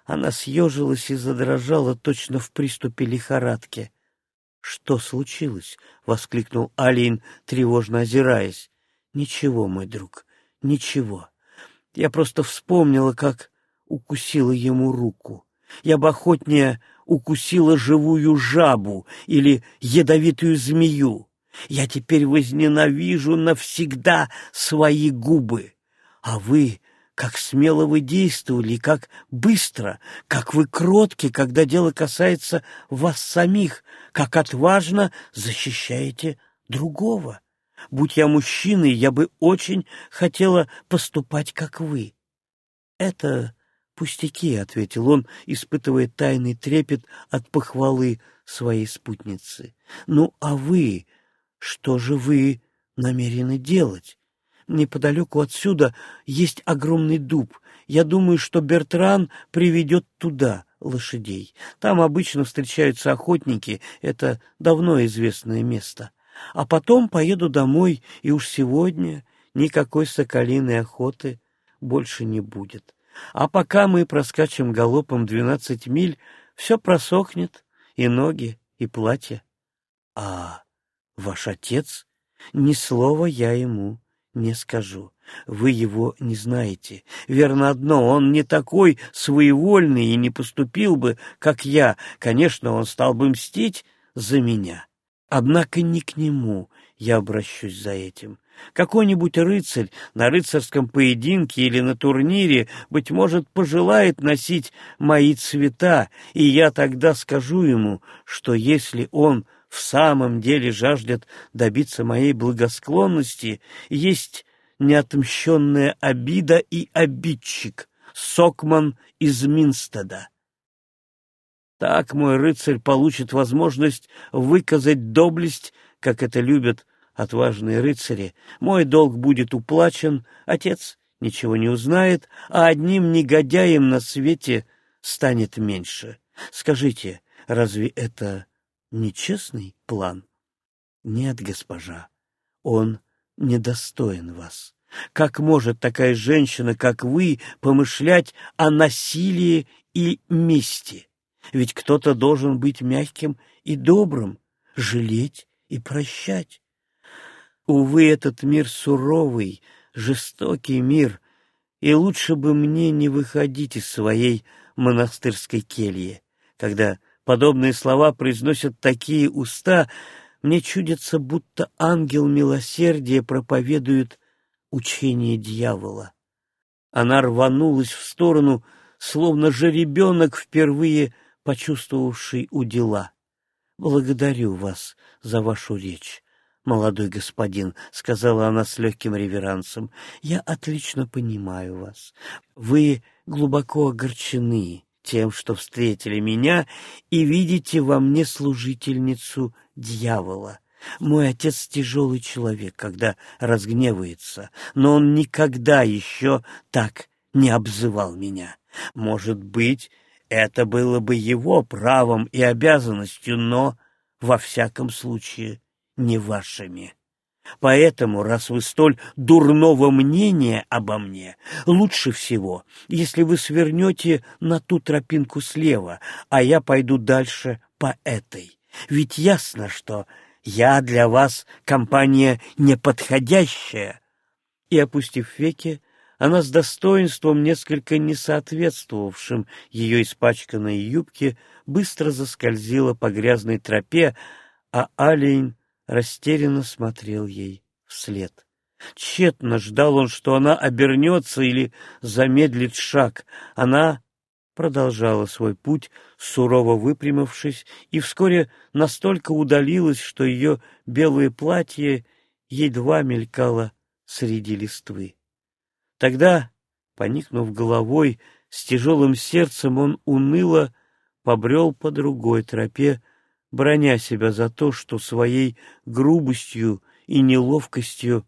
S1: она съежилась и задрожала точно в приступе лихорадки. — Что случилось? — воскликнул Алин, тревожно озираясь. — Ничего, мой друг, ничего. Я просто вспомнила, как укусила ему руку. Я бы охотнее укусила живую жабу или ядовитую змею. Я теперь возненавижу навсегда свои губы. А вы,
S2: как смело вы действовали, как быстро, как вы кротки, когда дело касается вас самих, как отважно защищаете другого. Будь я мужчиной, я бы очень хотела поступать, как вы. Это пустяки, — ответил он, испытывая тайный трепет от похвалы своей спутницы. Ну, а вы, что же вы намерены делать? Неподалеку отсюда есть огромный дуб. Я думаю, что Бертран приведет туда лошадей. Там обычно встречаются охотники, это давно известное место. А потом поеду домой, и уж сегодня никакой соколиной охоты больше не будет. А пока мы проскачем галопом двенадцать миль, все просохнет, и ноги, и платье. А ваш отец? Ни слова я ему не скажу. Вы его не знаете. Верно одно, он не такой своевольный и не поступил бы, как я. Конечно, он стал бы мстить за меня. Однако не к нему я обращусь за этим. Какой-нибудь рыцарь на рыцарском поединке или на турнире, быть может, пожелает носить мои цвета, и я тогда скажу ему, что если он в самом деле жаждет добиться моей благосклонности, есть неотмщенная обида и обидчик, Сокман из Минстеда. Так мой рыцарь получит возможность выказать доблесть, как это любят отважные рыцари. Мой долг будет уплачен, отец ничего не узнает, а одним негодяем на свете станет меньше. Скажите, разве это нечестный план? Нет, госпожа, он недостоин вас. Как может такая женщина, как вы, помышлять о насилии и мести? Ведь кто-то должен быть мягким и добрым, жалеть и прощать. Увы, этот мир суровый, жестокий мир, и лучше бы мне не выходить из своей монастырской кельи. Когда подобные слова произносят такие уста, мне чудится, будто ангел милосердия проповедует учение дьявола. Она рванулась в сторону, словно же ребенок, впервые почувствовавший удила. «Благодарю вас за вашу речь молодой господин, — сказала она с легким реверансом, — я отлично понимаю вас. Вы глубоко огорчены тем, что встретили меня и видите во мне служительницу дьявола. Мой отец тяжелый человек, когда разгневается, но он никогда еще так не обзывал меня. Может быть, это было бы его правом и обязанностью, но, во всяком случае, не вашими. Поэтому, раз вы столь дурного мнения обо мне, лучше всего, если вы свернете на ту тропинку слева, а я пойду дальше по этой. Ведь ясно, что я для вас компания неподходящая. И, опустив веки, она с достоинством, несколько не соответствовавшим ее испачканной юбке, быстро заскользила по грязной тропе, а Алень растерянно смотрел ей вслед. Тщетно ждал он, что она обернется или замедлит шаг. Она продолжала свой путь, сурово выпрямившись, и вскоре настолько удалилась, что ее белое платье едва мелькало среди листвы. Тогда, поникнув головой, с тяжелым сердцем он уныло побрел по другой тропе, броня себя за то, что своей грубостью и неловкостью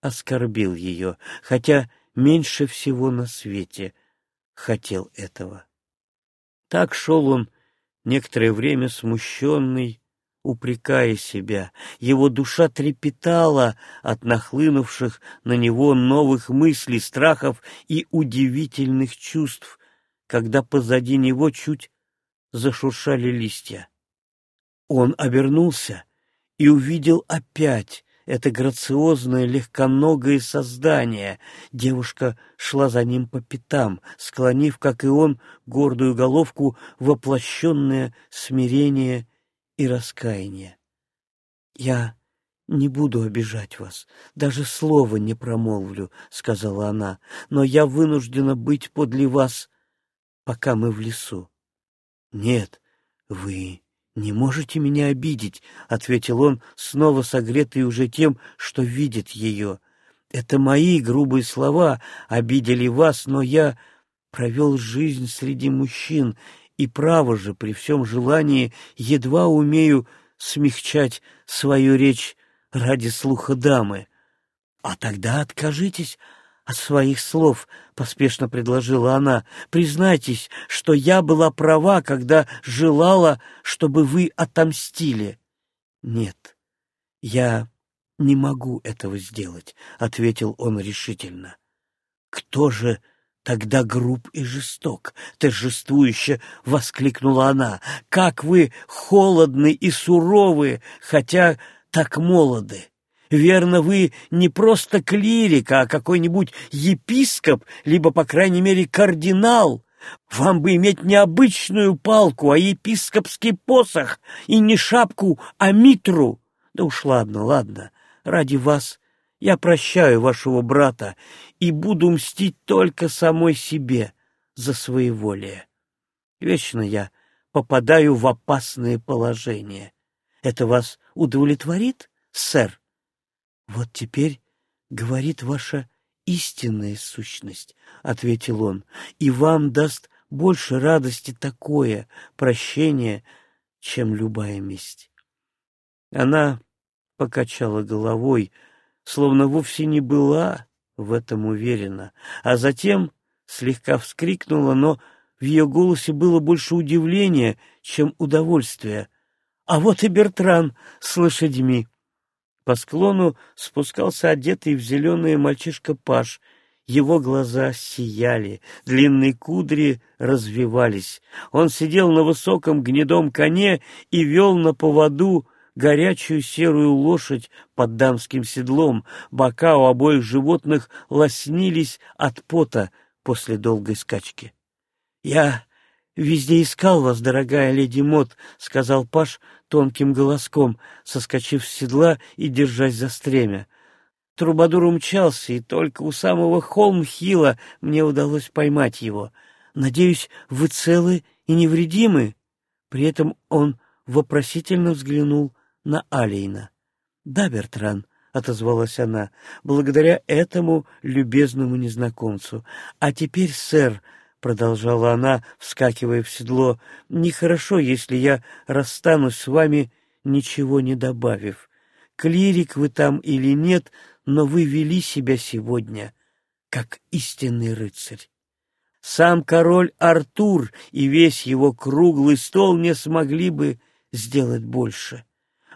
S2: оскорбил ее, хотя меньше всего на свете хотел этого. Так шел он некоторое время смущенный, упрекая себя. Его душа трепетала от нахлынувших на него новых мыслей, страхов и удивительных чувств, когда позади него чуть зашуршали листья. Он обернулся и увидел опять это грациозное, легконогое создание. Девушка шла за ним по пятам, склонив, как и он, гордую головку, воплощенное смирение и раскаяние. «Я
S1: «Не буду обижать вас, даже слова не промолвлю», — сказала она, «но я вынуждена быть подле вас, пока мы в лесу». «Нет, вы не можете меня обидеть», — ответил он, снова согретый уже тем, что видит ее. «Это мои грубые слова обидели вас, но я провел жизнь среди мужчин, и право же, при всем желании, едва умею смягчать свою речь ради слуха дамы. — А тогда откажитесь от своих слов, — поспешно предложила она. — Признайтесь, что я была права, когда желала, чтобы вы отомстили. — Нет, я не могу этого сделать, — ответил он решительно. — Кто же Тогда груб и жесток, торжествующе воскликнула она. Как вы холодны и суровы, хотя так молоды. Верно, вы не просто клирик, а какой-нибудь епископ, либо, по крайней мере, кардинал. Вам бы иметь не обычную палку, а епископский посох, и не шапку, а митру. Да уж ладно, ладно, ради вас я прощаю вашего брата и буду мстить только самой себе за своеволие. Вечно я попадаю в опасное положение. Это вас удовлетворит, сэр? Вот теперь говорит ваша истинная сущность, — ответил он, — и вам даст больше радости такое прощение, чем любая месть. Она покачала головой, — словно вовсе не была в этом уверена, а затем слегка вскрикнула, но в ее голосе было больше удивления, чем удовольствия. «А вот и Бертран с лошадьми!» По склону спускался одетый в зеленое мальчишка Паш. Его глаза сияли, длинные кудри развивались. Он сидел на высоком гнедом коне и вел на поводу горячую серую лошадь под дамским седлом, бока у обоих животных лоснились от пота после долгой скачки. — Я везде искал вас, дорогая леди Мот, — сказал Паш тонким голоском, соскочив с седла и держась за стремя. Трубадур умчался, и только у самого Холмхила мне удалось поймать его. Надеюсь, вы целы и невредимы? При этом он вопросительно взглянул на Алейна. «Да, Бертран», — отозвалась она, — «благодаря этому любезному незнакомцу. А теперь, сэр», — продолжала она, вскакивая в седло, — «нехорошо, если я расстанусь с вами, ничего не добавив. Клирик вы там или нет, но вы вели себя сегодня, как истинный рыцарь. Сам король Артур и весь его круглый стол не смогли бы сделать больше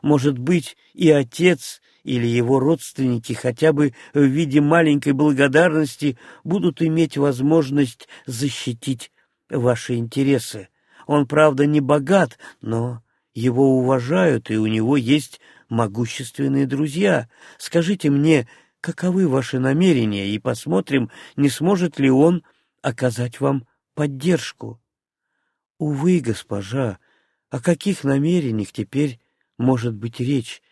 S1: может быть, и отец или его родственники хотя бы в виде маленькой благодарности будут иметь возможность защитить ваши интересы. Он, правда, не богат, но его уважают, и у него есть могущественные друзья. Скажите мне, каковы ваши намерения, и посмотрим, не сможет ли он оказать вам поддержку. Увы, госпожа, о каких намерениях теперь может быть речь.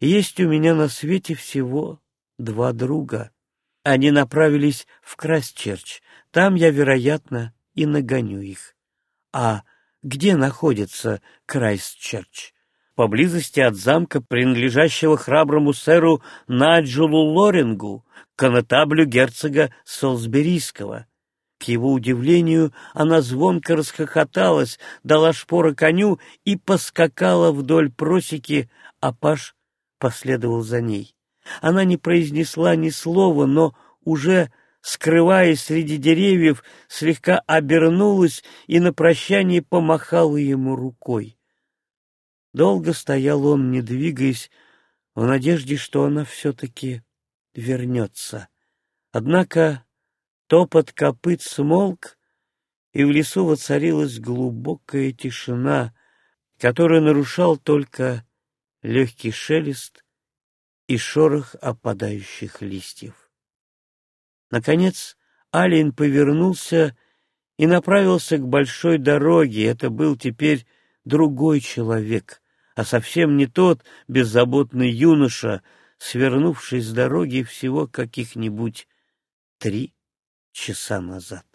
S1: Есть у меня на свете всего два друга. Они направились в Крайстчерч. Там я, вероятно, и нагоню их. А где находится Крайстчерч? Поблизости от замка, принадлежащего храброму сэру Наджелу Лорингу, конотаблю герцога Солсберийского. К его удивлению, она звонко расхохоталась, дала шпоры коню и поскакала вдоль просеки, а Паш последовал за ней. Она не произнесла ни слова, но уже, скрываясь среди деревьев, слегка обернулась и на прощание помахала ему рукой. Долго стоял он, не двигаясь, в надежде, что она все-таки вернется. Однако Топот копыт смолк, и в лесу воцарилась глубокая тишина, которую нарушал только легкий шелест и шорох опадающих листьев. Наконец Алин повернулся и направился к большой дороге. Это был теперь другой человек, а совсем не тот беззаботный юноша, свернувший с дороги всего каких-нибудь три часа назад.